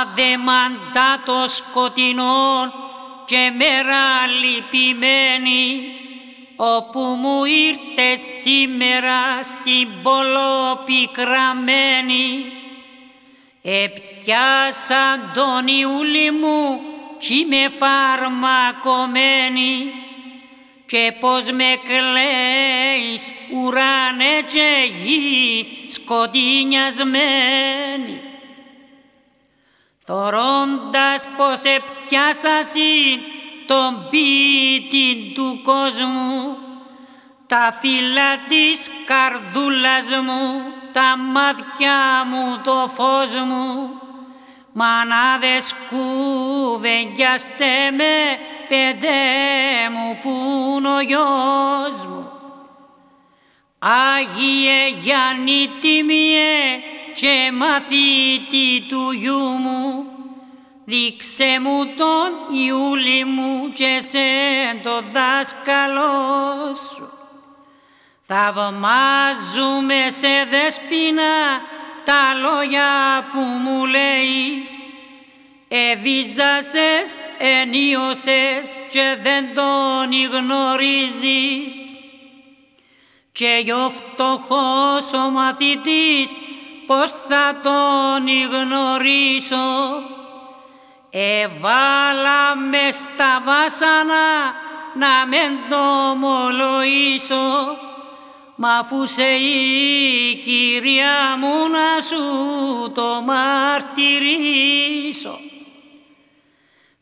αδεμαντά το σκοτεινό και μέρα λυπημένη όπου μου ήρθε σήμερα στην πόλο πικραμένη Επιάσα τον Ιούλη μου κι με φαρμακωμένη και πως με κλαίεις ουράνε και γη σκοτεινιασμένη. Θωρώντας πως επιάσασαι τον πίτι του κόσμου τα φύλλα της καρδούλας μου, τα μάτια μου, το φως μου μανάδες κουβεντιάστε με παιδέ μου που είναι ο γιος μου. Άγιε Γιάννη τιμιέ και μαθήτη του γιού μου δείξε μου τον Ιούλη μου και σε το δάσκαλό σου. Θαυμάζουμε σε δεσπίνα τα λόγια που μου λέεις Εβίζασες, ενίωσες και δεν τον γνωρίζεις και ο φτωχός ο μαθητής πως θα τον γνωρίσω. Εβάλα με στα βάσανα να μεν το ομολογήσω. Μα αφού σε η Κυρία μου να σου το μαρτυρήσω.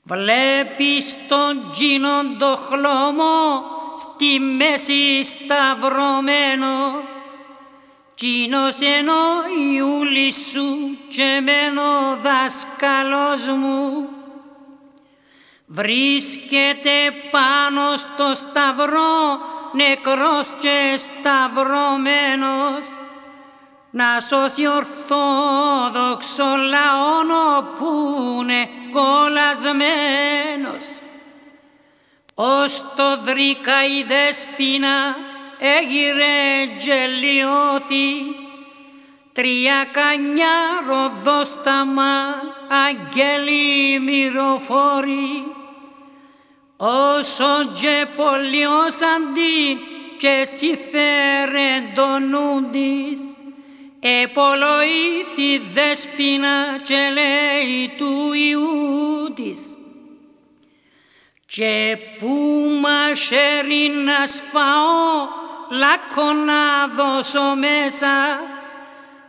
Βλέπεις τον τζίνον το χλωμό στη μέση σταυρωμένο Τζίνος ενώ Ιούλη σου και μένω δάσκαλος μου βρίσκεται πάνω στο σταυρό νεκρός και σταυρωμένος να σώσει ορθόδοξο λαόνο που είναι κολλασμένος. Ως το δρίκα η δέσποινα έγιρε γελιώθη τρία κανιά ροδόσταμα αγγέλη μυροφόρη όσο και πολιώσαντι και συμφέρε το νου της, επολογήθη δέσποινα και λέει του Ιού της. Και που μαχαίρι να σφαώ, λάκκο να δώσω μέσα,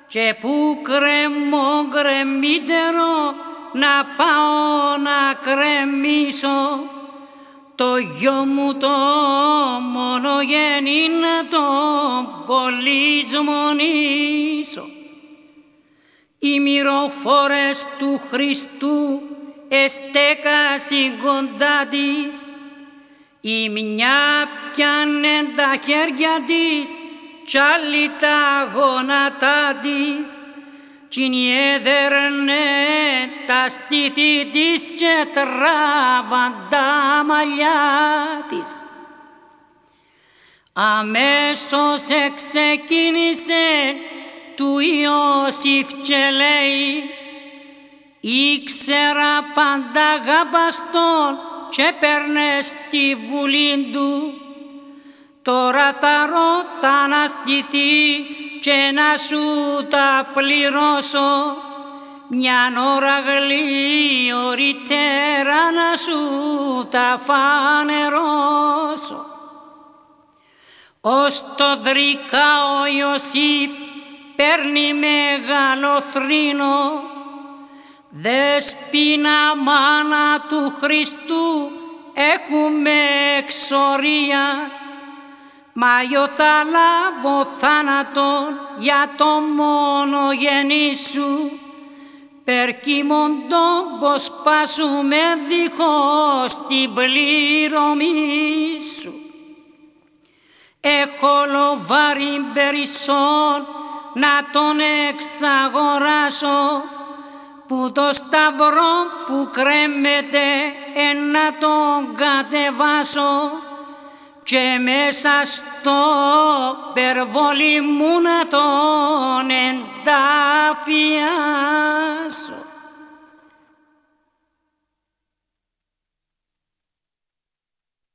και που κρεμό γκρεμίτερο να πάω να κρεμίσω, το γιο μου το μονογέννη να το πολυσμονήσω. Οι μυροφόρες του Χριστού εστέκασι κοντά της, η μια πιάνε τα χέρια της, κι άλλη τα γόνατά της, κι έδερνε τα στήθη της και τράβαν τα μαλλιά της. Αμέσως εξεκίνησε του Ιώσιφ και λέει «Ήξερα πάντα αγαπαστόν και παίρνε στη βουλή του. Τώρα θα θα αναστηθεί και να σου τα πληρώσω. Μια ώρα γλυωριτέρα να σου τα φανερώσω. Ως το δρικά ο Ιωσήφ παίρνει μεγάλο θρήνο δεσπίνα μάνα του Χριστού έχουμε εξορία. Μάγιο θα λάβω θάνατον για το μόνο γενή σου. Περκίμοντον πως πάσουμε δίχως την πληρωμή σου. Έχω λοβάρι περισσόν να τον εξαγοράσω που το σταυρό που κρέμεται να τον κατεβάσω και μέσα στο περβόλι μου να τον ενταφιάσω.